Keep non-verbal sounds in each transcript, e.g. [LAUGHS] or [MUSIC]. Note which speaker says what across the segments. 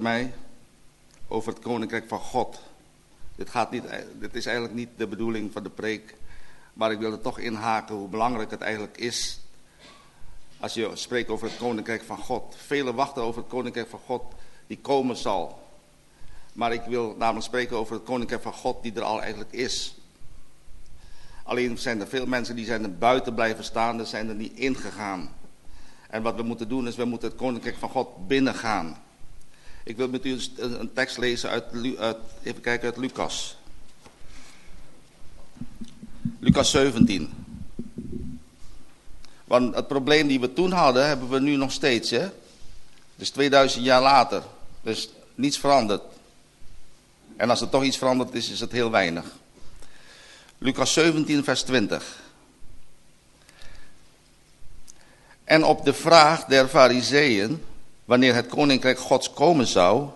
Speaker 1: mij over het koninkrijk van God. Dit, gaat niet, dit is eigenlijk niet de bedoeling van de preek, maar ik wil er toch inhaken hoe belangrijk het eigenlijk is als je spreekt over het koninkrijk van God. Velen wachten over het koninkrijk van God die komen zal. Maar ik wil namelijk spreken over het koninkrijk van God die er al eigenlijk is. Alleen zijn er veel mensen die zijn er buiten blijven staan, die zijn er niet ingegaan. En wat we moeten doen is, we moeten het koninkrijk van God binnengaan. Ik wil met u een tekst lezen uit, uit even kijken, uit Lucas. Lucas 17. Want het probleem die we toen hadden, hebben we nu nog steeds. Hè? Dus 2000 jaar later. Dus niets veranderd. En als er toch iets veranderd is, is het heel weinig. Lucas 17, vers 20. En op de vraag der fariseeën, wanneer het koninkrijk gods komen zou,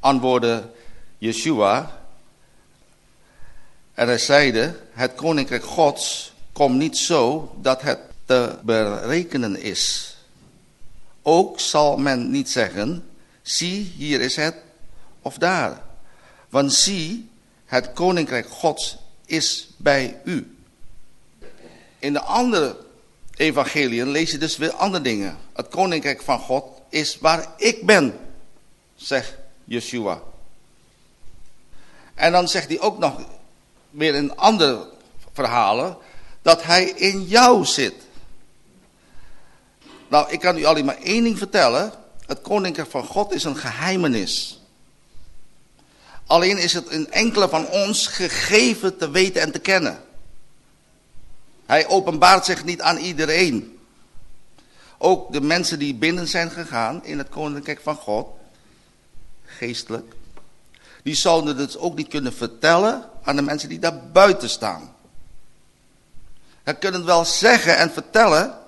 Speaker 1: antwoordde Yeshua. En hij zeide, het koninkrijk gods komt niet zo dat het te berekenen is. Ook zal men niet zeggen, zie hier is het of daar. Want zie, het koninkrijk gods is bij u. In de andere evangeliën lees je dus weer andere dingen. Het koninkrijk van God is waar ik ben, zegt Yeshua. En dan zegt hij ook nog weer in andere verhalen dat hij in jou zit. Nou, ik kan u alleen maar één ding vertellen. Het koninkrijk van God is een geheimenis. Alleen is het in enkele van ons gegeven te weten en te kennen. Hij openbaart zich niet aan iedereen. Ook de mensen die binnen zijn gegaan in het koninkrijk van God, geestelijk, die zouden het ook niet kunnen vertellen aan de mensen die daar buiten staan. Hij kunnen het wel zeggen en vertellen,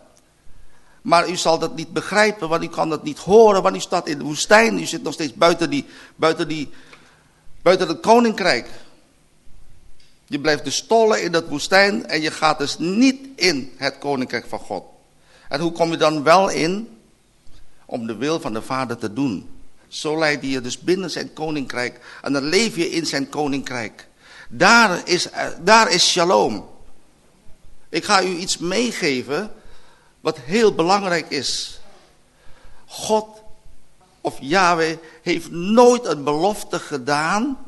Speaker 1: maar u zal dat niet begrijpen, want u kan dat niet horen, want u staat in de woestijn, u zit nog steeds buiten, die, buiten, die, buiten het koninkrijk. Je blijft dus stollen in dat woestijn en je gaat dus niet in het koninkrijk van God. En hoe kom je dan wel in? Om de wil van de Vader te doen. Zo leid je dus binnen zijn koninkrijk en dan leef je in zijn koninkrijk. Daar is, daar is shalom. Ik ga u iets meegeven wat heel belangrijk is. God of Yahweh heeft nooit een belofte gedaan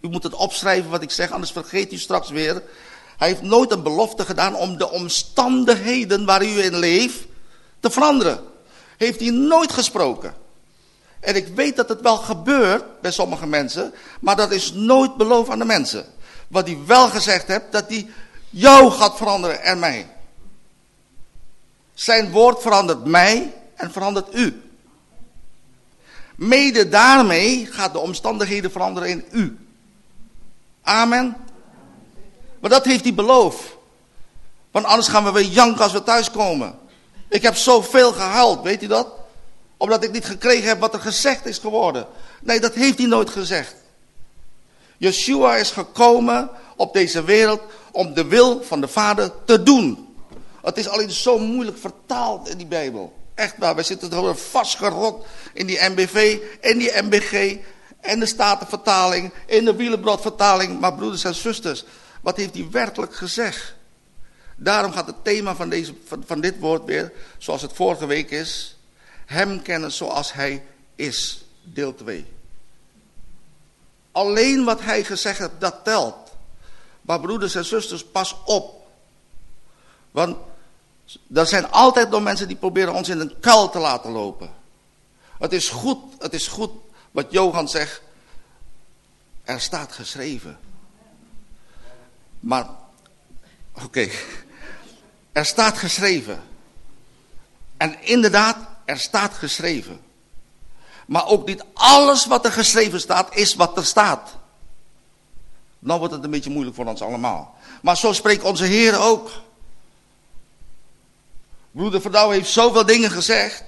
Speaker 1: u moet het opschrijven wat ik zeg, anders vergeet u straks weer. Hij heeft nooit een belofte gedaan om de omstandigheden waar u in leeft te veranderen. Heeft hij nooit gesproken. En ik weet dat het wel gebeurt bij sommige mensen, maar dat is nooit beloofd aan de mensen. Wat hij wel gezegd heeft, dat hij jou gaat veranderen en mij. Zijn woord verandert mij en verandert u. Mede daarmee gaat de omstandigheden veranderen in u. Amen. Maar dat heeft hij beloofd. Want anders gaan we weer janken als we thuiskomen. Ik heb zoveel gehuild, weet u dat? Omdat ik niet gekregen heb wat er gezegd is geworden. Nee, dat heeft hij nooit gezegd. Yeshua is gekomen op deze wereld om de wil van de Vader te doen. Het is alleen zo moeilijk vertaald in die Bijbel. Echt waar, wij zitten er vastgerot in die MBV en die MBG en de Statenvertaling, in de Wielenbroodvertaling. Maar broeders en zusters, wat heeft hij werkelijk gezegd? Daarom gaat het thema van, deze, van, dit woord weer, zoals het vorige week is. Hem kennen zoals hij is, deel 2. Alleen wat hij gezegd heeft, dat telt. Maar broeders en zusters, pas op. Want er zijn altijd nog mensen die proberen ons in een kuil te laten lopen. Het is goed, het is goed wat Johan zegt, er staat geschreven. Maar, oké, er staat geschreven. En inderdaad, er staat geschreven. Maar ook niet alles wat er geschreven staat, is wat er staat. Nou wordt het een beetje moeilijk voor ons allemaal. Maar zo spreekt onze Heer ook. Broeder Verdouw heeft zoveel dingen gezegd.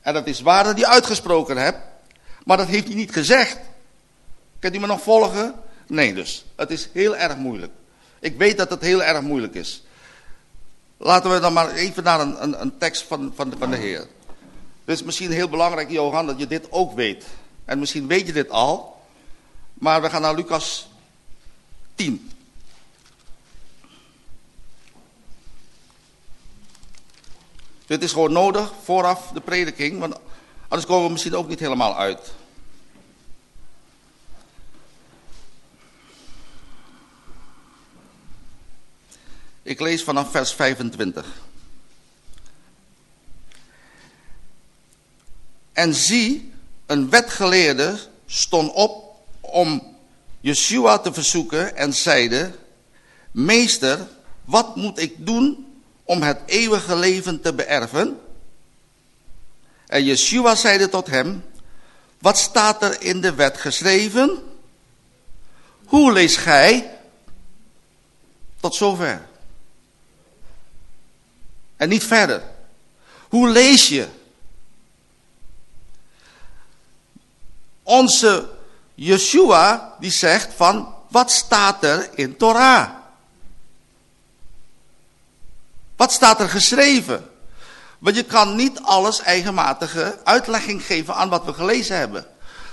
Speaker 1: En dat is waar dat hij uitgesproken hebt. Maar dat heeft hij niet gezegd. Kunt u me nog volgen? Nee dus. Het is heel erg moeilijk. Ik weet dat het heel erg moeilijk is. Laten we dan maar even naar een, een, een tekst van, van, van de Heer. Het is misschien heel belangrijk, Johan, dat je dit ook weet. En misschien weet je dit al. Maar we gaan naar Lucas 10. Dit is gewoon nodig vooraf de prediking, want anders komen we misschien ook niet helemaal uit. Ik lees vanaf vers 25. En zie, een wetgeleerde stond op om Yeshua te verzoeken en zeide, Meester, wat moet ik doen om het eeuwige leven te beërven? En Yeshua zeide tot hem, wat staat er in de wet geschreven? Hoe lees gij? Tot zover. En niet verder. Hoe lees je? Onze Yeshua die zegt van wat staat er in Torah? Wat staat er geschreven? Want je kan niet alles eigenmatige uitlegging geven aan wat we gelezen hebben.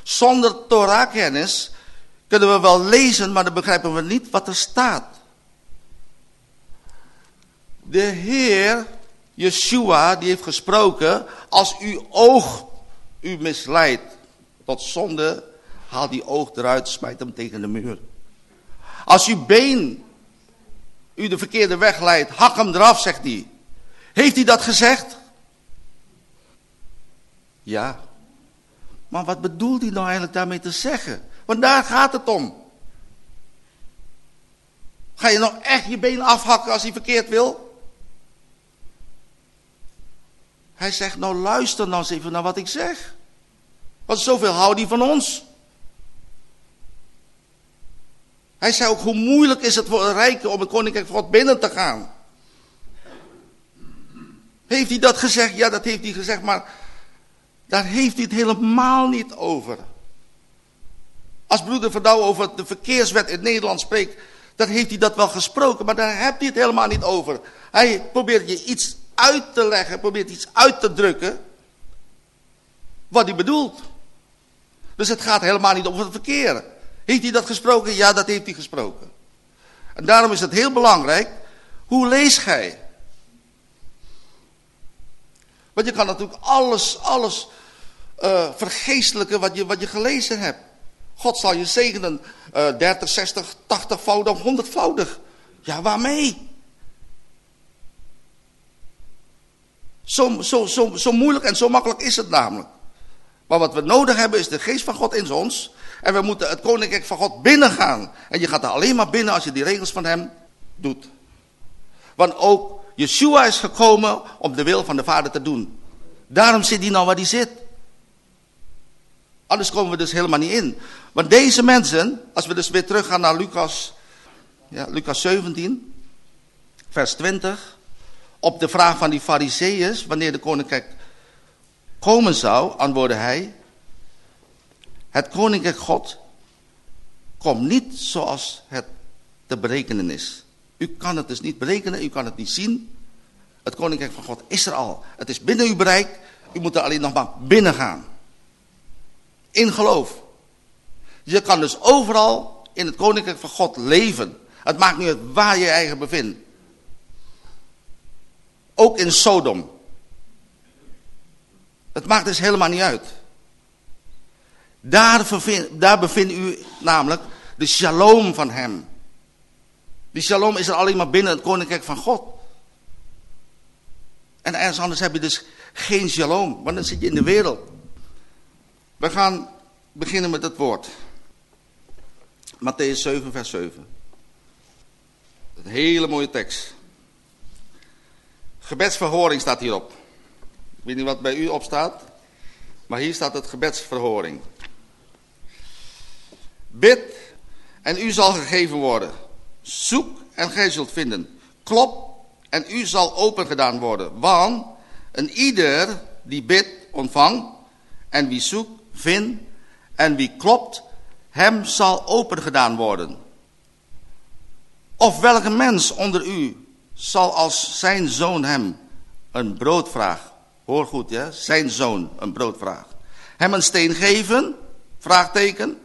Speaker 1: Zonder Torah-kennis kunnen we wel lezen, maar dan begrijpen we niet wat er staat. De Heer, Yeshua, die heeft gesproken, als uw oog u misleidt tot zonde, haal die oog eruit, smijt hem tegen de muur. Als uw been u de verkeerde weg leidt, hak hem eraf, zegt hij. Heeft hij dat gezegd? Ja. Maar wat bedoelt hij nou eigenlijk daarmee te zeggen? Want daar gaat het om. Ga je nou echt je been afhakken als hij verkeerd wil? Hij zegt, nou luister nou eens even naar wat ik zeg. Want zoveel houdt hij van ons. Hij zei ook, hoe moeilijk is het voor een rijke om het koninkrijk van God binnen te gaan. Heeft hij dat gezegd? Ja, dat heeft hij gezegd, maar daar heeft hij het helemaal niet over. Als broeder Verdouw over de verkeerswet in Nederland spreekt, dan heeft hij dat wel gesproken, maar daar heeft hij het helemaal niet over. Hij probeert je iets uit te leggen, probeert iets uit te drukken wat hij bedoelt. Dus het gaat helemaal niet over het verkeer. Heeft hij dat gesproken? Ja, dat heeft hij gesproken. En daarom is het heel belangrijk, hoe lees gij? Want je kan natuurlijk alles, alles uh, wat je, wat je gelezen hebt. God zal je zegenen uh, 30, 60, 80voudig, 100voudig. Ja, waarmee? Zo, zo, zo, zo moeilijk en zo makkelijk is het namelijk. Maar wat we nodig hebben is de geest van God in ons. En we moeten het koninkrijk van God binnengaan. En je gaat er alleen maar binnen als je die regels van hem doet. Want ook Yeshua is gekomen om de wil van de Vader te doen. Daarom zit hij nou waar hij zit. Anders komen we dus helemaal niet in. Want deze mensen, als we dus weer teruggaan naar Lucas, ja, Lucas 17, vers 20. Op de vraag van die fariseeërs, wanneer de koninkrijk komen zou, antwoordde hij, het koninkrijk God komt niet zoals het te berekenen is. U kan het dus niet berekenen, u kan het niet zien. Het koninkrijk van God is er al. Het is binnen uw bereik, u moet er alleen nog maar binnen gaan. In geloof. Je kan dus overal in het koninkrijk van God leven. Het maakt niet uit waar je je eigen bevindt. Ook in Sodom. Het maakt dus helemaal niet uit. Daar, bevindt, daar bevindt u namelijk de shalom van hem. Die shalom is er alleen maar binnen het koninkrijk van God. En ergens anders heb je dus geen shalom, want dan zit je in de wereld. We gaan beginnen met het woord. Matthäus 7, vers 7. Een hele mooie tekst. Gebedsverhoring staat hierop. Ik weet niet wat bij u op staat, maar hier staat het gebedsverhoring. Bid en u zal gegeven worden. Zoek en gij zult vinden. Klop en u zal open gedaan worden. Want een ieder die bidt ontvangt en wie zoekt vindt en wie klopt hem zal open gedaan worden. Of welke mens onder u zal als zijn zoon hem een brood vraagt Hoor goed, ja. Zijn zoon een brood vraagt. Hem een steen geven? Vraagteken.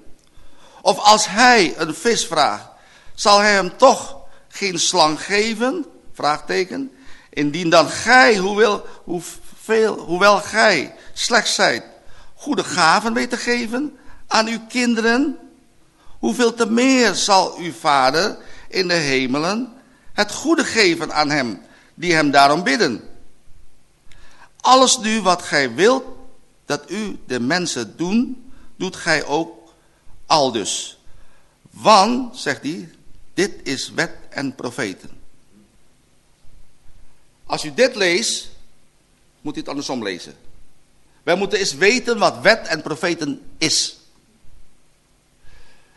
Speaker 1: Of als hij een vis vraagt, zal hij hem toch geen slang geven? Vraagteken. Indien dan gij, hoewel, hoeveel, hoewel gij slechts zijt, goede gaven weet te geven aan uw kinderen, hoeveel te meer zal uw vader in de hemelen het goede geven aan hem die hem daarom bidden. Alles nu wat gij wilt dat u de mensen doen, doet gij ook aldus. Want, zegt hij, dit is wet en profeten. Als u dit leest, moet u het andersom lezen. Wij moeten eens weten wat wet en profeten is.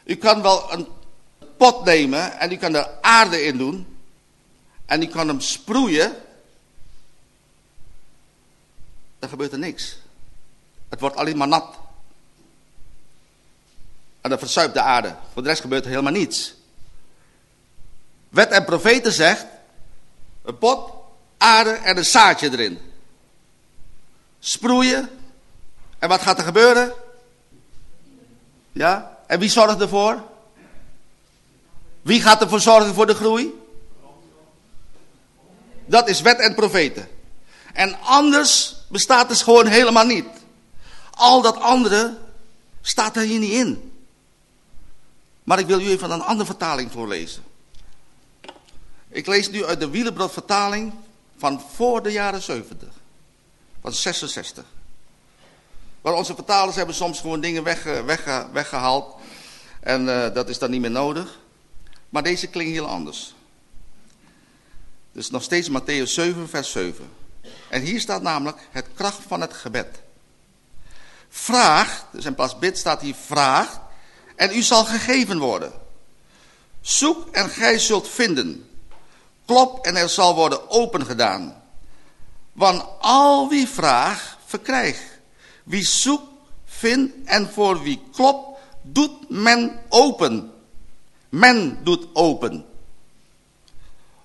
Speaker 1: U kan wel een pot nemen en u kan er aarde in doen. En u kan hem sproeien. Dan gebeurt er niks. Het wordt alleen maar nat. En dan verzuipt de aarde. Voor de rest gebeurt er helemaal niets. Wet en profeten zegt, een pot, aarde en een zaadje erin. Sproeien. En wat gaat er gebeuren? Ja? En wie zorgt ervoor? Wie gaat ervoor zorgen voor de groei? Dat is wet en profeten. En anders bestaat het gewoon helemaal niet. Al dat andere staat er hier niet in. Maar ik wil u even een andere vertaling voorlezen. Ik lees nu uit de Wielenbrod vertaling van voor de jaren 70. Van 66. Maar onze vertalers hebben soms gewoon dingen weg, weg, weggehaald. En uh, dat is dan niet meer nodig. Maar deze klinkt heel anders. Dus nog steeds Matthäus 7, vers 7. En hier staat namelijk het kracht van het gebed. Vraag, dus in plaats bid staat hier vraag, en u zal gegeven worden. Zoek en gij zult vinden. Klop en er zal worden opengedaan. Want al wie vraagt, verkrijgt. Wie zoekt, vindt en voor wie klopt, doet men open. Men doet open.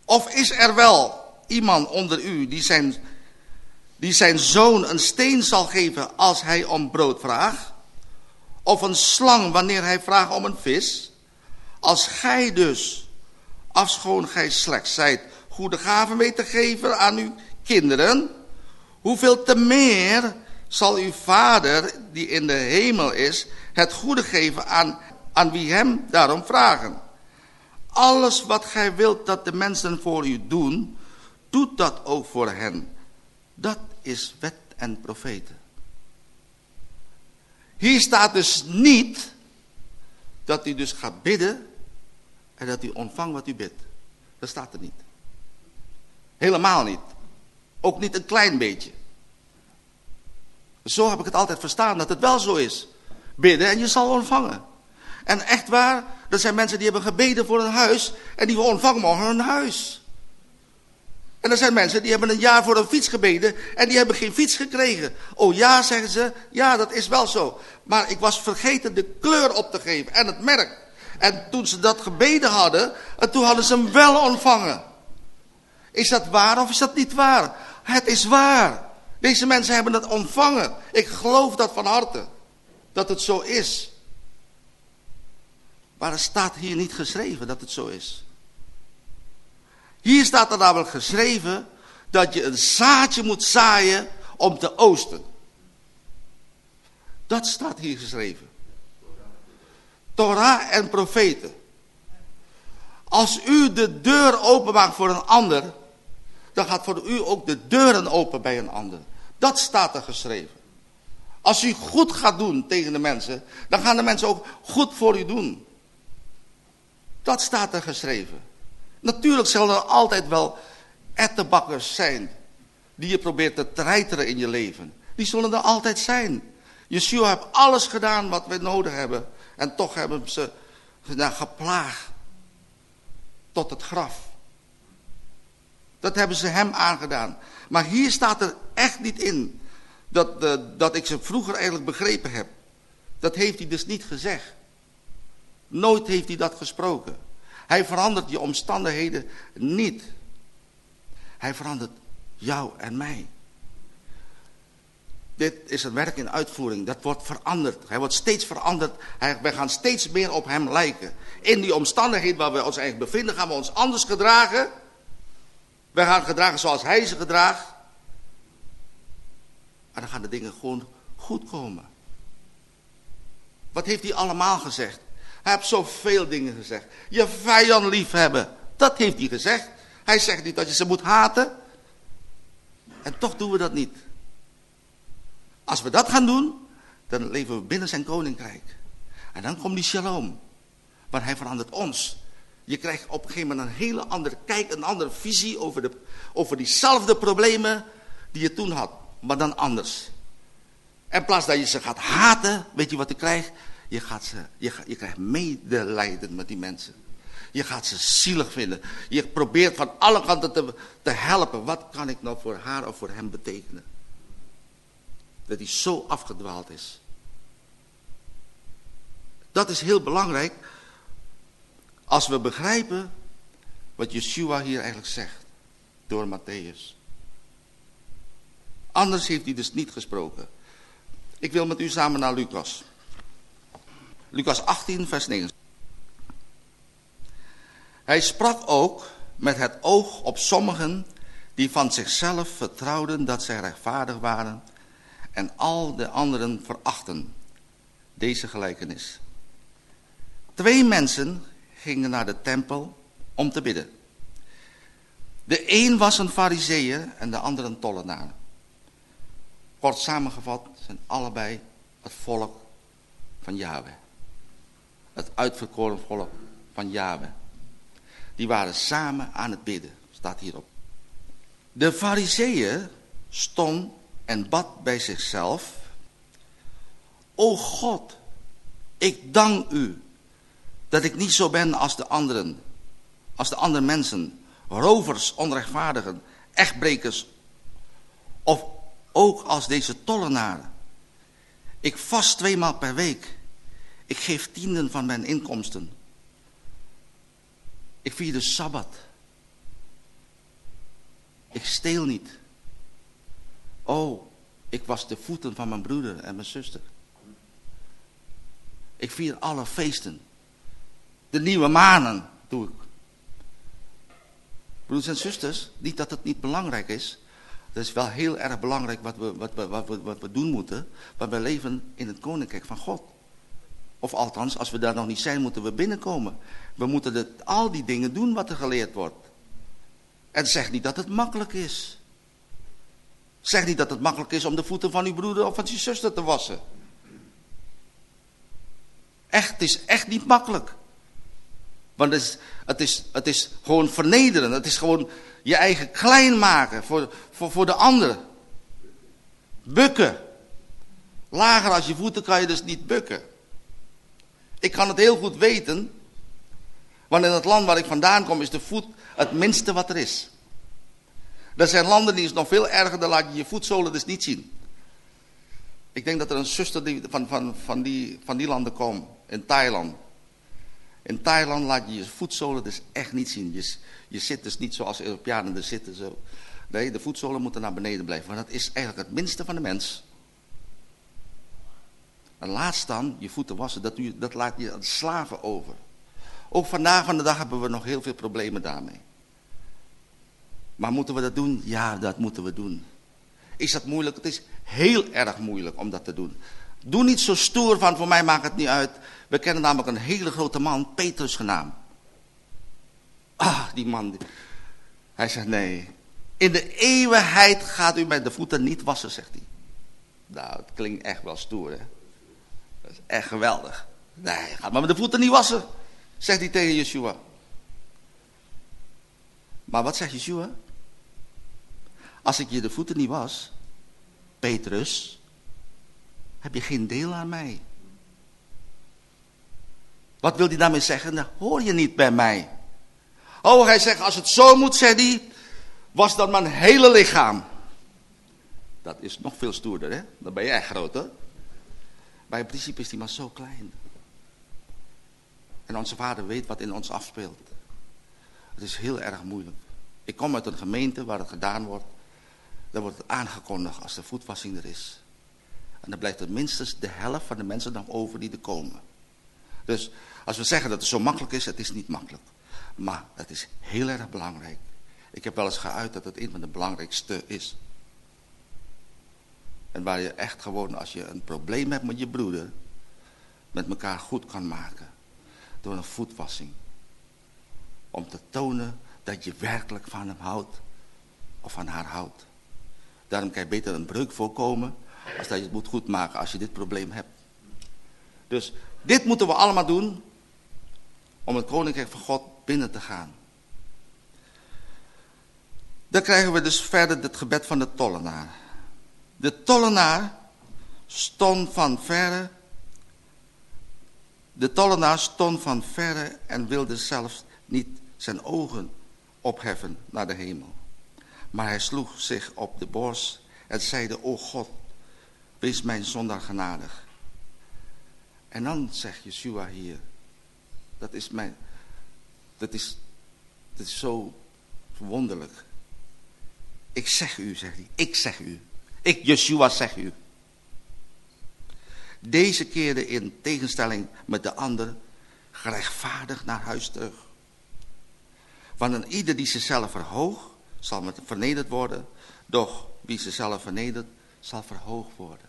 Speaker 1: Of is er wel iemand onder u die zijn, die zijn zoon een steen zal geven als hij om brood vraagt? Of een slang wanneer hij vraagt om een vis? Als gij dus, afschoon gij slechts zijt, goede gaven weet te geven aan uw kinderen, hoeveel te meer zal uw vader, die in de hemel is, het goede geven aan, aan wie hem daarom vragen. Alles wat gij wilt dat de mensen voor u doen, doet dat ook voor hen. Dat is wet en profeten. Hier staat dus niet dat u dus gaat bidden en dat u ontvangt wat u bidt. Dat staat er niet. Helemaal niet. Ook niet een klein beetje. Zo heb ik het altijd verstaan, dat het wel zo is. Bidden en je zal ontvangen. En echt waar, er zijn mensen die hebben gebeden voor een huis en die ontvangen morgen een huis. En er zijn mensen die hebben een jaar voor een fiets gebeden en die hebben geen fiets gekregen. Oh ja, zeggen ze, ja dat is wel zo. Maar ik was vergeten de kleur op te geven en het merk. En toen ze dat gebeden hadden, en toen hadden ze hem wel ontvangen. Is dat waar of is dat niet waar? Het is waar. Deze mensen hebben het ontvangen. Ik geloof dat van harte. Dat het zo is. Maar er staat hier niet geschreven dat het zo is. Hier staat er namelijk geschreven dat je een zaadje moet zaaien om te oosten. Dat staat hier geschreven. Torah en profeten. Als u de deur openmaakt voor een ander, dan gaat voor u ook de deuren open bij een ander. Dat staat er geschreven. Als u goed gaat doen tegen de mensen, dan gaan de mensen ook goed voor u doen. Dat staat er geschreven. Natuurlijk zullen er altijd wel ettenbakkers zijn die je probeert te treiteren in je leven. Die zullen er altijd zijn. Yeshua heeft alles gedaan wat we nodig hebben. En toch hebben ze geplaagd tot het graf. Dat hebben ze hem aangedaan. Maar hier staat er echt niet in dat, dat ik ze vroeger eigenlijk begrepen heb. Dat heeft hij dus niet gezegd. Nooit heeft hij dat gesproken. Hij verandert je Dit is een werk in uitvoering. Dat wordt veranderd. Hij wordt steeds veranderd. Hij, wij gaan steeds meer op hem lijken. In die omstandigheden waar we ons eigenlijk bevinden, gaan we ons anders gedragen. Wij gaan gedragen zoals hij ze gedraagt. En dan gaan de dingen gewoon goed komen. Wat heeft hij allemaal gezegd? Hij heeft zoveel dingen gezegd. Je vijand lief hebben. Dat heeft hij gezegd. Hij zegt niet dat je ze moet haten. En toch doen we dat niet. Als we dat gaan doen, dan leven we binnen zijn koninkrijk. En dan komt die shalom. Want hij verandert ons. Je krijgt op een gegeven moment een hele andere kijk, een andere visie over, de, over diezelfde problemen die je toen had. Maar dan anders. In plaats dat je ze gaat haten, weet je wat je krijgt? Je, gaat ze, je, je krijgt medelijden met die mensen. Je gaat ze zielig vinden. Je probeert van alle kanten te, te helpen. Wat kan ik nou voor haar of voor hem betekenen? Dat hij zo afgedwaald is. Dat is heel belangrijk. Als we begrijpen wat Yeshua hier eigenlijk zegt. Door Matthäus. Anders heeft hij dus niet gesproken. Ik wil met u samen naar Lucas. Lucas 18, vers 9. Hij sprak ook met het oog op sommigen die van zichzelf vertrouwden dat zij rechtvaardig waren en al de anderen verachten. Deze gelijkenis. Twee mensen gingen naar de tempel om te bidden. De een was een fariseeër en de ander een tollenaar. Kort samengevat zijn allebei het volk van Yahweh. Het uitverkoren volk van Yahweh. Die waren samen aan het bidden, staat hierop. De fariseeën stond en bad bij zichzelf. O God, ik dank u dat ik niet zo ben als de anderen, als de andere mensen, rovers, onrechtvaardigen, echtbrekers of ook als deze tollenaren. Ik vast tweemaal per week. Ik geef tienden van mijn inkomsten. Ik vier de Sabbat. Ik steel niet. Oh, ik was de voeten van mijn broeder en mijn zuster. Ik vier alle feesten. De nieuwe manen doe ik. Broeders en zusters, niet dat het niet belangrijk is. Het is wel heel erg belangrijk wat we, wat, wat, wat we doen moeten. Maar we leven in het koninkrijk van God. Of althans, als we daar nog niet zijn, moeten we binnenkomen. We moeten al die dingen doen wat er geleerd wordt. En zeg niet dat het makkelijk is. Zeg niet dat het makkelijk is om de voeten van uw broeder of van uw zuster te wassen. Echt, het is echt niet makkelijk. Want het is, het is, het is gewoon vernederen. Het is gewoon je eigen klein maken voor, voor, voor de ander. Bukken. Lager als je voeten kan je dus niet bukken. Ik kan het heel goed weten. Want in het land waar ik vandaan kom is de voet het minste wat er is. Er zijn landen die is nog veel erger, dan laat je je voetzolen dus niet zien. Ik denk dat er een zuster die, van, van, van, die, van die landen komt, in Thailand. In Thailand laat je je voetzolen dus echt niet zien. Je, je zit dus niet zoals Europeanen er zitten. Zo. Nee, de voetzolen moeten naar beneden blijven. Want dat is eigenlijk het minste van de mens. En laatst dan, je voeten wassen, dat, u, dat laat je aan slaven over. Ook vandaag van de dag hebben we nog heel veel problemen daarmee. Maar moeten we dat doen? Ja, dat moeten we doen. Is dat moeilijk? Het is heel erg moeilijk om dat te doen. Doe niet zo stoer van, voor mij maakt het niet uit. We kennen namelijk een hele grote man, Petrus genaamd. Ah, die man. Hij zegt, nee. In de eeuwigheid gaat u met de voeten niet wassen, zegt hij. Nou, het klinkt echt wel stoer, hè. Dat is echt geweldig. Nee, gaat maar met de voeten niet wassen, zegt hij tegen Yeshua. Maar wat zegt Yeshua? Als ik je de voeten niet was, Petrus, heb je geen deel aan mij. Wat wil hij daarmee zeggen? Dan hoor je niet bij mij. Oh, hij zegt, als het zo moet, zegt hij, was dan mijn hele lichaam. Dat is nog veel stoerder, hè? Dan ben jij groot, hè? Maar in principe is die maar zo klein. En onze vader weet wat in ons afspeelt. Het is heel erg moeilijk. Ik kom uit een gemeente waar het gedaan wordt. Dan wordt het aangekondigd als de voetwassing er is. En dan blijft er minstens de helft van de mensen nog over die er komen. Dus als we zeggen dat het zo makkelijk is, het is niet makkelijk. Maar het is heel erg belangrijk. Ik heb wel eens geuit dat het een van de belangrijkste is. En waar je echt gewoon, als je een probleem hebt met je broeder, met elkaar goed kan maken. Door een voetwassing. Om te tonen dat je werkelijk van hem houdt. Of van haar houdt. Daarom kan je beter een breuk voorkomen. Als dat je het moet goedmaken als je dit probleem hebt. Dus dit moeten we allemaal doen. Om het koninkrijk van God binnen te gaan. Dan krijgen we dus verder het gebed van de tollenaar. De tollenaar stond van verre. De tollenaar stond van verre en wilde zelfs niet zijn ogen opheffen naar de hemel. Maar hij sloeg zich op de borst en zeide, o God, wees mijn zondaar genadig. En dan zegt Yeshua hier, dat is mijn, dat is, dat is zo wonderlijk. Ik zeg u, zegt hij, ik zeg u. Ik, Yeshua, zeg u. Deze keerde in tegenstelling met de ander gerechtvaardig naar huis terug. Want een ieder die zichzelf verhoogt, zal met vernederd worden. Doch wie zichzelf vernedert, zal verhoogd worden.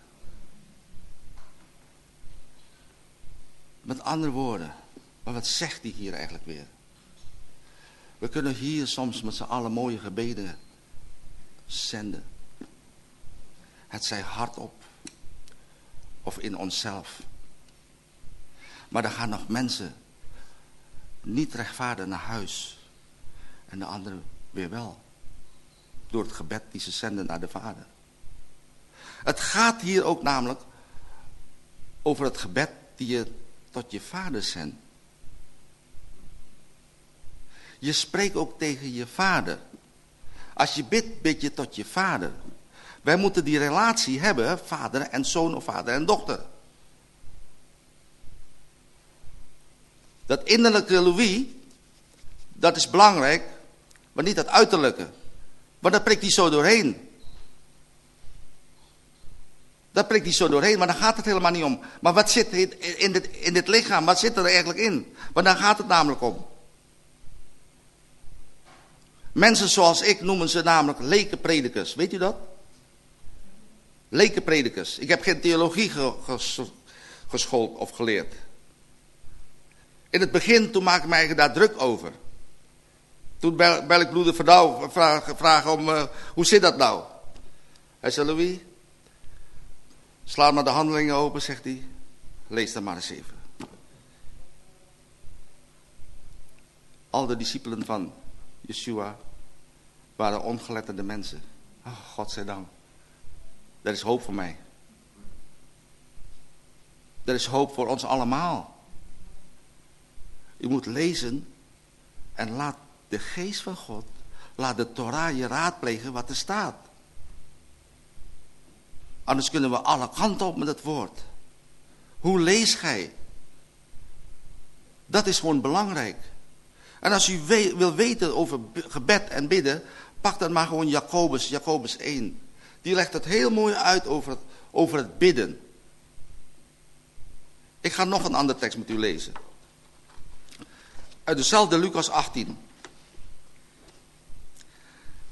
Speaker 1: Met andere woorden, maar wat zegt hij hier eigenlijk weer? We kunnen hier soms met z'n allen mooie gebeden zenden. Het zij hardop of in onszelf. Maar er gaan nog mensen niet rechtvaardig naar huis. En de anderen weer wel. Door het gebed die ze zenden naar de Vader. Het gaat hier ook namelijk over het gebed die je tot je vader zendt. Je spreekt ook tegen je vader. Als je bidt, bid je tot je vader. Wij moeten die relatie hebben, vader en zoon of vader en dochter. Dat innerlijke Louis, dat is belangrijk, maar niet dat uiterlijke. Want dat prikt hij zo doorheen. Dat prikt hij zo doorheen, maar dan gaat het helemaal niet om. Maar wat zit in dit, in dit lichaam, wat zit er eigenlijk in? Want daar gaat het namelijk om. Mensen zoals ik noemen ze namelijk lekenpredikers. Weet u dat? Lekenpredikers. Ik heb geen theologie geschoold of geleerd. In het begin, toen maak ik mij daar druk over. Toen bel, ik broeder vragen vraag om, uh, hoe zit dat nou? Hij zei, Louis, sla maar de handelingen open, zegt hij. Lees dan maar eens even. Al de discipelen van Yeshua waren ongeletterde mensen. Oh, godzijdank. Er is hoop voor mij. Er is hoop voor ons allemaal. U moet lezen en laat de geest van God, laat de Torah je raadplegen wat er staat. Anders kunnen we alle kanten op met het woord. Hoe lees gij? Dat is gewoon belangrijk. En als u wil weten over gebed en bidden, pak dan maar gewoon Jacobus, Jacobus 1. Die legt het heel mooi uit over het, over het bidden. Ik ga nog een andere tekst met u lezen. Uit dezelfde Lucas 18.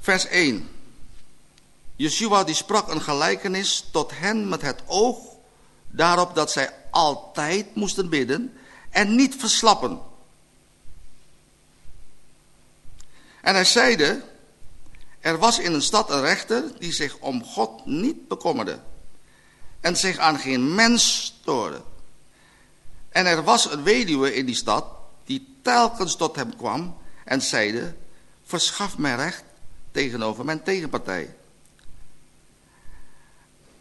Speaker 1: Vers 1. Yeshua die sprak een gelijkenis tot hen met het oog daarop dat zij altijd moesten bidden en niet verslappen. En hij zeide, er was in een stad een rechter die zich om God niet bekommerde en zich aan geen mens stoorde. En er was een weduwe in die stad die telkens tot hem kwam en zeide, verschaf mij recht tegenover mijn tegenpartij.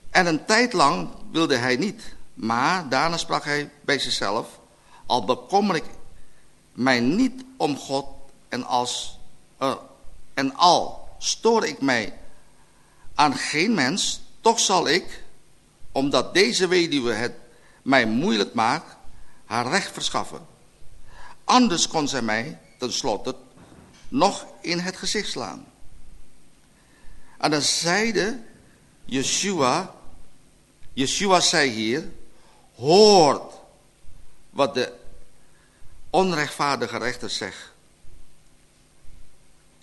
Speaker 1: En een tijd lang wilde hij niet, maar daarna sprak hij bij zichzelf, al bekommer ik mij niet om God en, als, en al stoor ik mij aan geen mens, toch zal ik, omdat deze weduwe het mij moeilijk maakt, haar recht verschaffen. Anders kon zij mij tenslotte nog in het gezicht slaan. En dan zeide Yeshua Yeshua zei hier, hoort wat de onrechtvaardige rechter zegt.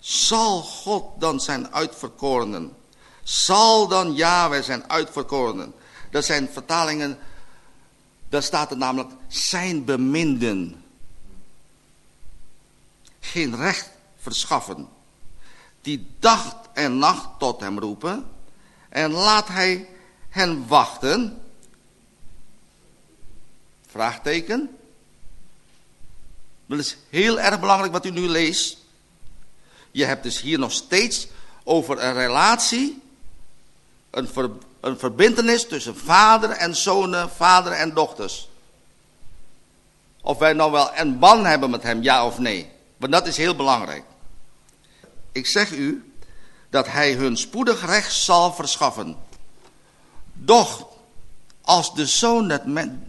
Speaker 1: Zal God dan zijn uitverkorenen, zal dan Yahweh zijn uitverkorenen. Dat zijn vertalingen, daar staat er namelijk zijn beminden. Geen recht verschaffen. Die dag en nacht tot hem roepen. En laat hij hen wachten. Vraagteken. Dat is heel erg belangrijk wat u nu leest. Je hebt dus hier nog steeds over een relatie, een, een verbindenis tussen vader en zonen, vader en dochters. Of wij nou wel een ban hebben met hem, ja of nee. Want dat is heel belangrijk. Ik zeg u dat hij hun spoedig recht zal verschaffen. Doch, als de zoon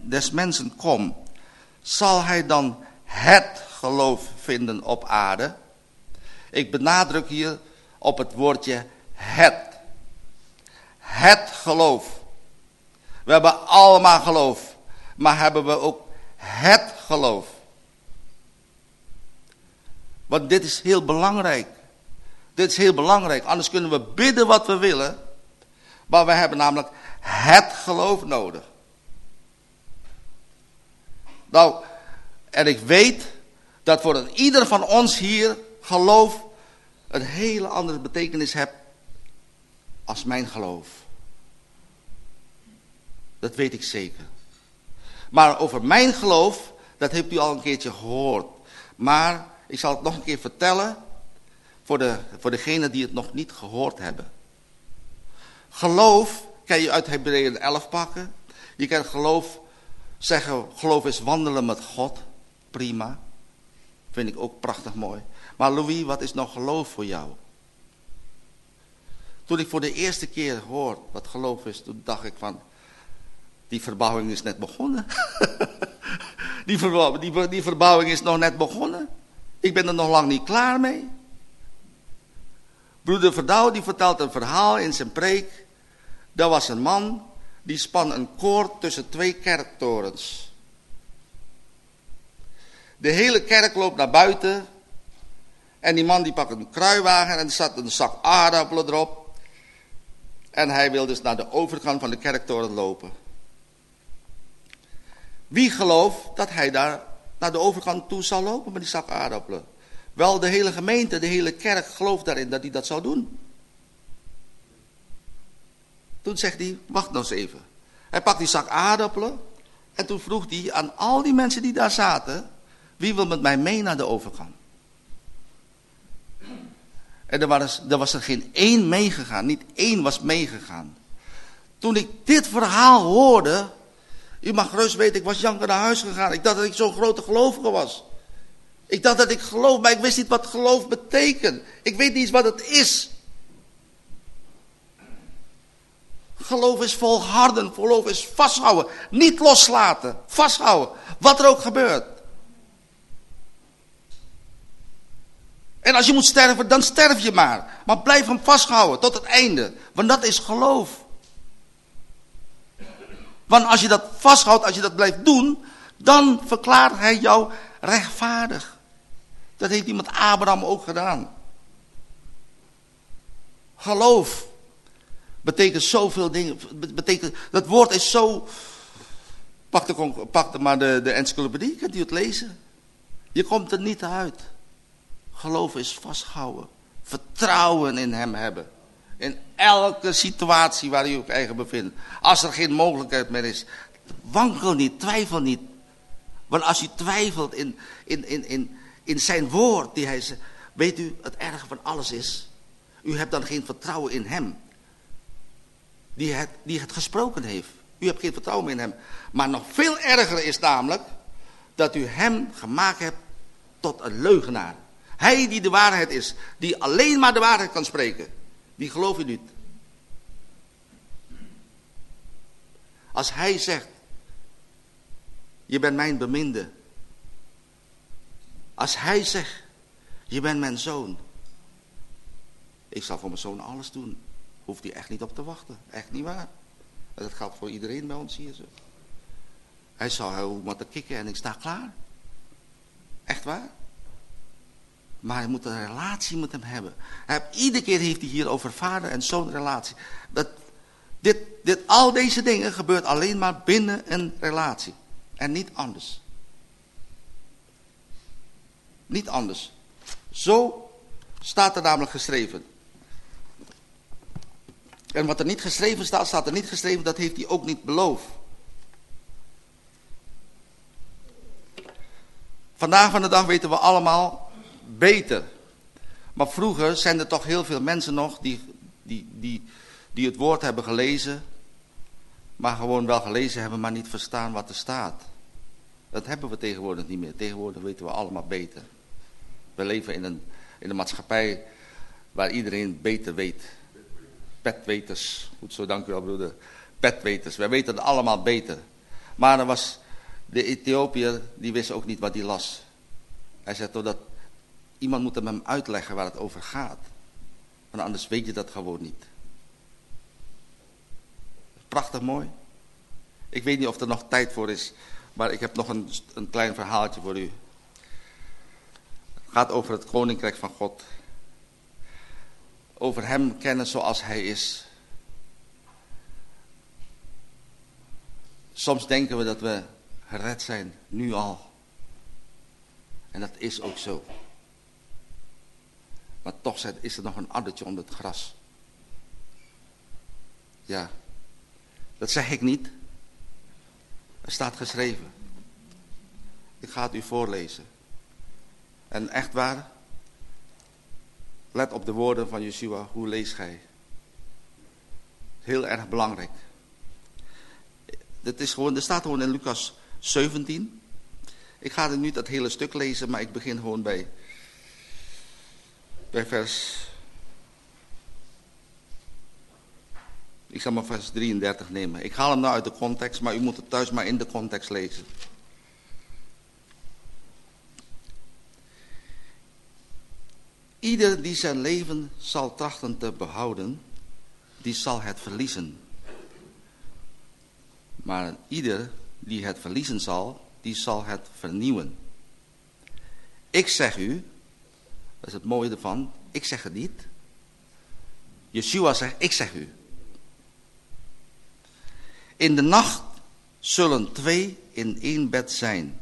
Speaker 1: des mensen komt, zal hij dan het geloof vinden op aarde? Ik benadruk hier op het woordje het. Het geloof. We hebben allemaal geloof. Maar hebben we ook het geloof? Want dit is heel belangrijk. Dit is heel belangrijk. Anders kunnen we bidden wat we willen. Maar we hebben namelijk het geloof nodig. Nou, en ik weet dat voor ieder van ons hier geloof een hele andere betekenis heeft als mijn geloof. Dat weet ik zeker. Maar over mijn geloof, dat hebt u al een keertje gehoord. Maar ik zal het nog een keer vertellen voor, de, voor degenen die het nog niet gehoord hebben. Geloof kan je uit Hebreeën 11 pakken. Je kan geloof zeggen, geloof is wandelen met God. Prima. Vind ik ook prachtig mooi. Maar Louis, wat is nou geloof voor jou? Toen ik voor de eerste keer hoor wat geloof is, toen dacht ik van, die verbouwing is net begonnen. [LAUGHS] die, verbouwing, die, die verbouwing is nog net begonnen. Ik ben er nog lang niet klaar mee. Broeder Verdouw die vertelt een verhaal in zijn preek. Dat was een man die span een koord tussen twee kerktorens. De hele kerk loopt naar buiten. En die man die pakt een kruiwagen en er staat een zak aardappelen erop. En hij wil dus naar de overkant van de kerktoren lopen. Wie gelooft dat hij daar naar de overkant toe zal lopen met die zak aardappelen? Wel, de hele gemeente, de hele kerk gelooft daarin dat hij dat zou doen. Toen zegt hij, wacht nou eens even. Hij pakt die zak aardappelen en toen vroeg hij aan al die mensen die daar zaten, wie wil met mij mee naar de overkant? En er was, er was er geen één meegegaan, niet één was meegegaan. Toen ik dit verhaal hoorde, u mag gerust weten, ik was janker naar huis gegaan. Ik dacht dat ik zo'n grote gelovige was. Ik dacht dat ik geloof, maar ik wist niet wat geloof betekent. Ik weet niet eens wat het is. Geloof is volharden, geloof is vasthouden. Niet loslaten, vasthouden. Wat er ook gebeurt. En als je moet sterven, dan sterf je maar. Maar blijf hem vasthouden tot het einde. Want dat is geloof. Want als je dat vasthoudt, als je dat blijft doen, dan verklaart hij jou rechtvaardig. Dat heeft iemand Abraham ook gedaan. Geloof betekent zoveel dingen. Betekent, dat woord is zo... Pak, de, maar de, de encyclopedie, kunt u het lezen. Je komt er niet uit. Geloof is vasthouden. Vertrouwen in hem hebben. In elke situatie waar je ook eigen bevindt. Als er geen mogelijkheid meer is. Wankel niet, twijfel niet. Want als je twijfelt in, in, in, in, in zijn woord die hij zegt. Weet u, het erge van alles is. U hebt dan geen vertrouwen in hem. Die het, die het gesproken heeft. U hebt geen vertrouwen in hem. Maar nog veel erger is namelijk. Dat u hem gemaakt hebt tot een leugenaar. Hij die de waarheid is. Die alleen maar de waarheid kan spreken. Die geloof je niet. Als hij zegt. Je bent mijn beminde. Als hij zegt. Je bent mijn zoon. Ik zal voor mijn zoon alles doen. Hoeft hij echt niet op te wachten. Echt niet waar. Dat geldt voor iedereen bij ons hier zo. Hij heel maar te kikken en ik sta klaar. Echt waar? Maar hij moet een relatie met hem hebben. Iedere keer heeft hij hier over vader en zoon relatie. Dat, dit, dit, al deze dingen gebeurt alleen maar binnen een relatie. En niet anders. Niet anders. Zo staat er namelijk geschreven. En wat er niet geschreven staat, staat er niet geschreven, dat heeft hij ook niet beloofd. Vandaag van de dag weten we allemaal beter. Maar vroeger zijn er toch heel veel mensen nog die, die, die, die het woord hebben gelezen, maar gewoon wel gelezen hebben, maar niet verstaan wat er staat. Dat hebben we tegenwoordig niet meer. Tegenwoordig weten we allemaal beter. We leven in een, in een maatschappij waar iedereen beter weet. Petweters. Goed zo, dank u wel broeder. Petweters. Wij weten het allemaal beter. Maar er was de Ethiopiër, die wist ook niet wat hij las. Hij zei dat iemand moet hem uitleggen waar het over gaat. Want anders weet je dat gewoon niet. Prachtig mooi. Ik weet niet of er nog tijd voor is, maar ik heb nog een, een klein verhaaltje voor u. Het gaat over het koninkrijk van God. Over hem kennen zoals hij is. Soms denken we dat we gered zijn, nu al. En dat is ook zo. Maar toch is er nog een addertje onder het gras. Ja, dat zeg ik niet. Er staat geschreven. Ik ga het u voorlezen. En echt waar, let op de woorden van Yeshua. Hoe lees gij? Heel erg belangrijk. Dat is gewoon, er staat gewoon in Lucas 17. Ik ga er nu dat hele stuk lezen, maar ik begin gewoon bij, bij vers... Ik zal maar vers 33 nemen. Ik haal hem nou uit de context, maar u moet het thuis maar in de context lezen. Ieder die zijn leven zal trachten te behouden, die zal het verliezen. Maar ieder die het verliezen zal, die zal het vernieuwen. Ik zeg u, dat is het mooie ervan, ik zeg het niet. Yeshua zegt, ik zeg u. In de nacht zullen twee in één bed zijn.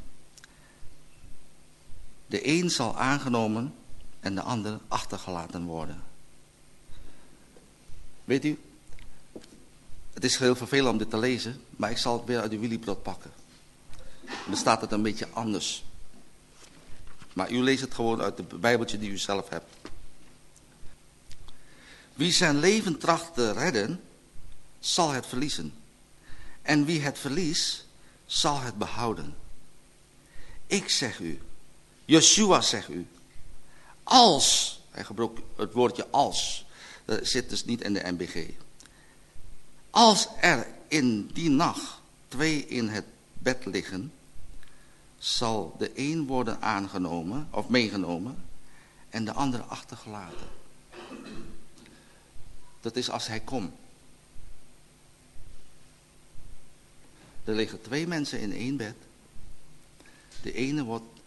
Speaker 1: De een zal aangenomen en de ander achtergelaten worden. Weet u, het is heel vervelend om dit te lezen, maar ik zal het weer uit de Willybrod pakken. Dan staat het een beetje anders. Maar u leest het gewoon uit het Bijbeltje die u zelf hebt. Wie zijn leven tracht te redden, zal het verliezen. En wie het verliest, zal het behouden. Ik zeg u, Yeshua zegt u, als, hij gebruikt het woordje als, dat zit dus niet in de MBG. Als er in die nacht twee in het bed liggen, zal de een worden aangenomen of meegenomen en de andere achtergelaten. Dat is als hij komt. Er liggen twee mensen in één bed. De ene wordt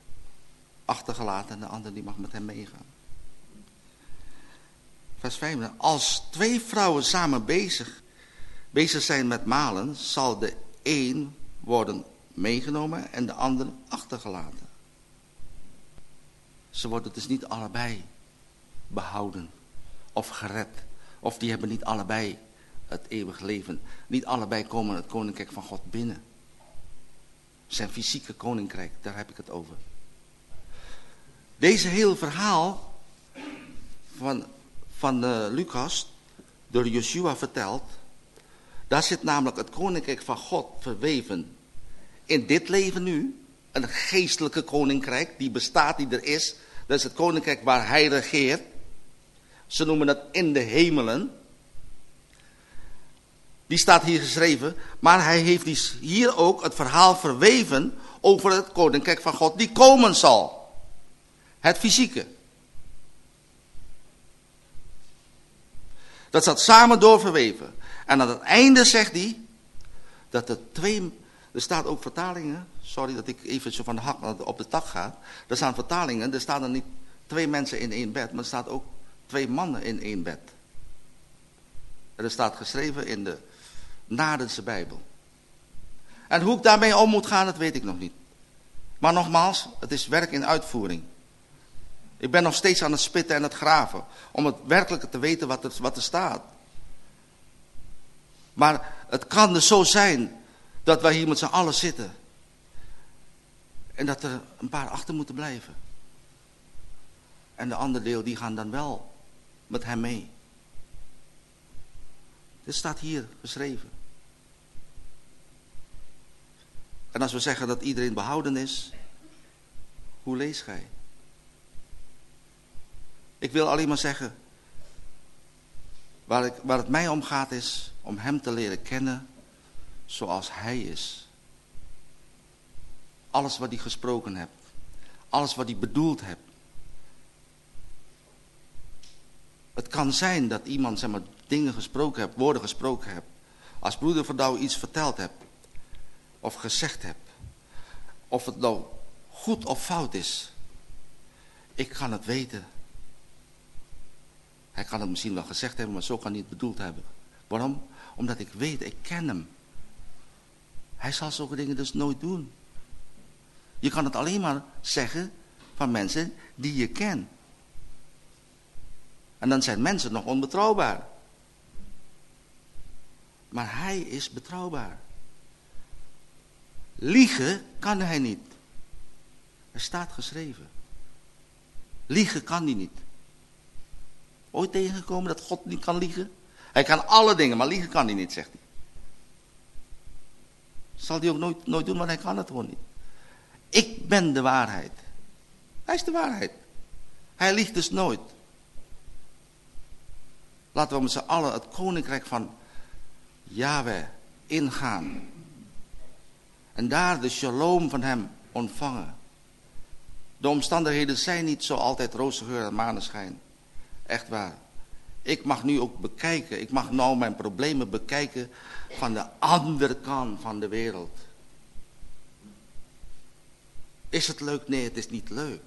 Speaker 1: achtergelaten en de andere die mag met hem meegaan. Vers 5. Als twee vrouwen samen bezig, bezig zijn met malen, zal de een worden meegenomen en de ander achtergelaten. Ze worden dus niet allebei behouden of gered. Of die hebben niet allebei het eeuwig leven. Niet allebei komen het koninkrijk van God binnen. Zijn fysieke koninkrijk, daar heb ik het over. Deze hele verhaal van, van uh, Lucas, door Yeshua verteld, daar zit namelijk het koninkrijk van God verweven. In dit leven nu, een geestelijke koninkrijk die bestaat, die er is. Dat is het koninkrijk waar hij regeert. Ze noemen het in de hemelen. Die staat hier geschreven. Maar hij heeft hier ook het verhaal verweven over het koninkrijk van God die komen zal. Het fysieke. Dat zat samen doorverweven. En aan het einde zegt hij, dat er twee, er staat ook vertalingen, sorry dat ik even zo van de hak op de tak ga. Er staan vertalingen, er staan er niet twee mensen in één bed, maar er staat ook twee mannen in één bed. En er staat geschreven in de Nadense Bijbel. En hoe ik daarmee om moet gaan, dat weet ik nog niet. Maar nogmaals, het is werk in uitvoering. Ik ben nog steeds aan het spitten en het graven. Om het werkelijk te weten wat er, wat er staat. Maar het kan dus zo zijn dat wij hier met z'n allen zitten. En dat er een paar achter moeten blijven. En de andere deel die gaan dan wel met hem mee. Dit staat hier geschreven. En als we zeggen dat iedereen behouden is, hoe lees gij? Ik wil alleen maar zeggen, waar, ik, waar het mij om gaat is om hem te leren kennen zoals hij is. Alles wat hij gesproken hebt, alles wat hij bedoeld hebt. Het kan zijn dat iemand zeg maar, dingen gesproken hebt, woorden gesproken hebt. Als broeder Verdouw iets verteld hebt, of gezegd hebt. Of het nou goed of fout is. Ik kan het weten. Hij kan het misschien wel gezegd hebben, maar zo kan hij het bedoeld hebben. Waarom? Omdat ik weet, ik ken hem. Hij zal zulke dingen dus nooit doen. Je kan het alleen maar zeggen van mensen die je kent. En dan zijn mensen nog onbetrouwbaar. Maar hij is betrouwbaar. Liegen kan hij niet. Er staat geschreven. Liegen kan hij niet. Ooit tegengekomen dat God niet kan liegen? Hij kan alle dingen, maar liegen kan hij niet, zegt hij. Zal hij ook nooit, nooit doen, want hij kan het gewoon niet. Ik ben de waarheid. Hij is de waarheid. Hij liegt dus nooit. Laten we met z'n allen het koninkrijk van Yahweh ingaan. En daar de shalom van hem ontvangen. De omstandigheden zijn niet zo altijd roze geur en maneschijn. Echt waar. Ik mag nu ook bekijken, ik mag nou mijn problemen bekijken van de andere kant van de wereld. Is het leuk? Nee, het is niet leuk.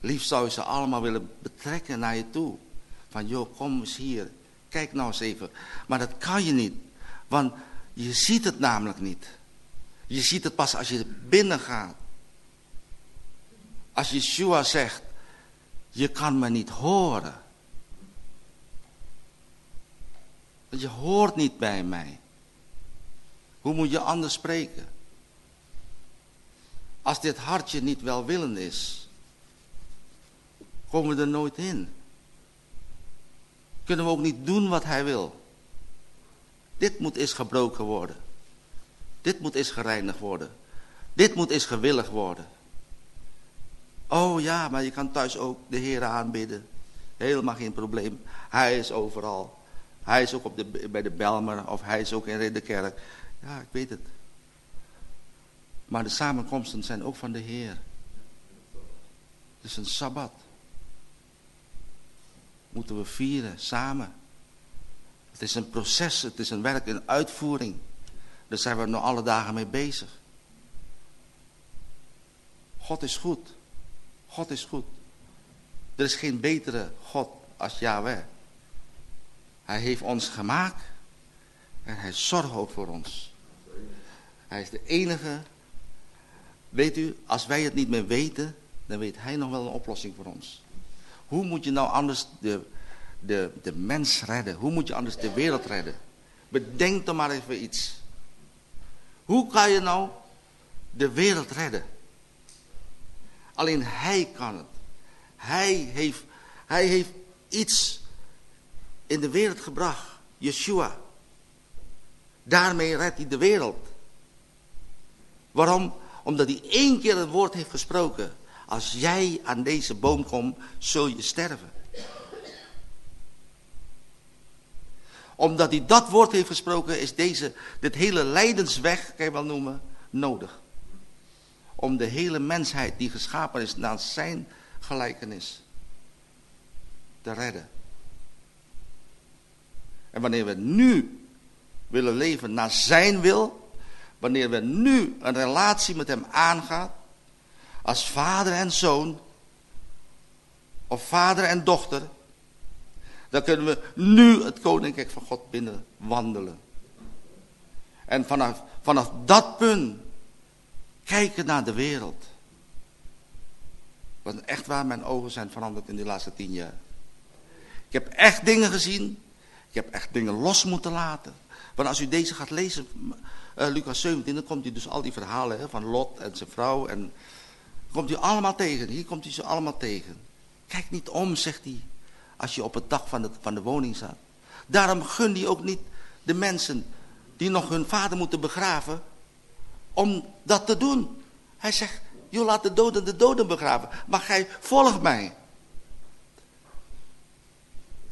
Speaker 1: Liefst zou je ze allemaal willen betrekken naar je toe. Van joh, kom eens hier. Kijk nou eens even. Maar dat kan je niet. Want je ziet het namelijk niet. Je ziet het pas als je binnen gaat. Als Yeshua zegt, je kan me niet horen. Want je hoort niet bij mij. Hoe moet je anders spreken? Als dit hartje niet welwillend is, komen we er nooit in. Kunnen we ook niet doen wat hij wil. Dit moet eens gebroken worden. Dit moet eens gereinigd worden. Dit moet eens gewillig worden. Oh ja, maar je kan thuis ook de Heer aanbidden. Helemaal geen probleem. Hij is overal. Hij is ook op de, bij de Belmer of hij is ook in Ridderkerk. Ja, ik weet het. Maar de samenkomsten zijn ook van de Heer. Het is een Sabbat. Moeten we vieren samen. Het is een proces, het is een werk, een uitvoering. Daar zijn we nog alle dagen mee bezig. God is goed. God is goed. Er is geen betere God als Yahweh. Hij heeft ons gemaakt en hij zorgt ook voor ons. Hij is de enige. Weet u, als wij het niet meer weten, dan weet hij nog wel een oplossing voor ons. Hoe moet je nou anders de, de, de mens redden? Hoe moet je anders de wereld redden? Bedenk dan maar even iets. Hoe kan je nou de wereld redden? Alleen hij kan het. Hij heeft, hij heeft iets in de wereld gebracht. Yeshua. Daarmee redt hij de wereld. Waarom? Omdat hij één keer een woord heeft gesproken. Als jij aan deze boom komt, zul je sterven. Omdat hij dat woord heeft gesproken, is deze, dit hele lijdensweg, kan je wel noemen, nodig. Om de hele mensheid die geschapen is naar zijn gelijkenis te redden. En wanneer we nu willen leven naar zijn wil, wanneer we nu een relatie met hem aangaan, als vader en zoon, of vader en dochter, dan kunnen we nu het koninkrijk van God binnen wandelen. En vanaf, vanaf dat punt kijken naar de wereld. Want echt waar, mijn ogen zijn veranderd in de laatste tien jaar. Ik heb echt dingen gezien. Ik heb echt dingen los moeten laten. Want als u deze gaat lezen, uh, Lucas 17, dan komt u dus al die verhalen hè, van Lot en zijn vrouw. En komt u allemaal tegen. Hier komt u ze allemaal tegen. Kijk niet om, zegt hij, als je op het dak van de, van de woning staat. Daarom gun hij ook niet de mensen die nog hun vader moeten begraven, om dat te doen. Hij zegt, joh, laat de doden de doden begraven. Maar gij volgt mij.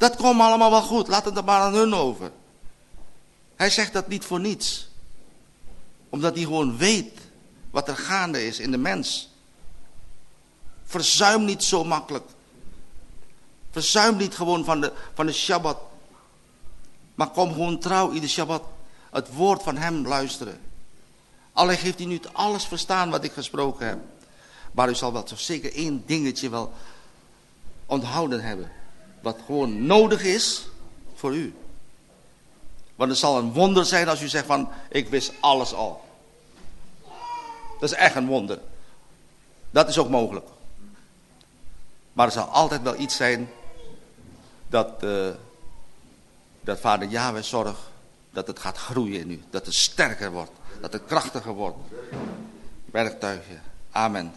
Speaker 1: Dat komt allemaal wel goed, laat het er maar aan hun over. Hij zegt dat niet voor niets. Omdat hij gewoon weet wat er gaande is in de mens. Verzuim niet zo makkelijk. Verzuim niet gewoon van de, van de Shabbat. Maar kom gewoon trouw ieder Shabbat het woord van hem luisteren. Alleen heeft hij niet alles verstaan wat ik gesproken heb. Maar u zal wel toch zeker één dingetje wel onthouden hebben. Wat gewoon nodig is voor u. Want het zal een wonder zijn als u zegt van, ik wist alles al. Dat is echt een wonder. Dat is ook mogelijk. Maar er zal altijd wel iets zijn dat, uh, dat vader Yahweh zorgt dat het gaat groeien in u. Dat het sterker wordt. Dat het krachtiger wordt. Werktuigje. Amen.